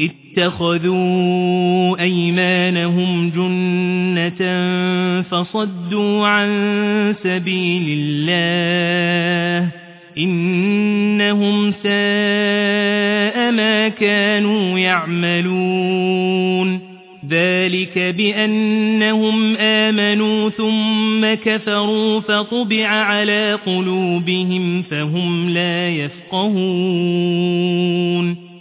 اتخذوا أيمانهم جنة فصدوا عن سبيل الله إنهم ساء ما كانوا يعملون ذلك بأنهم آمنوا ثم كفروا فطبع على قلوبهم فهم لا يفقهون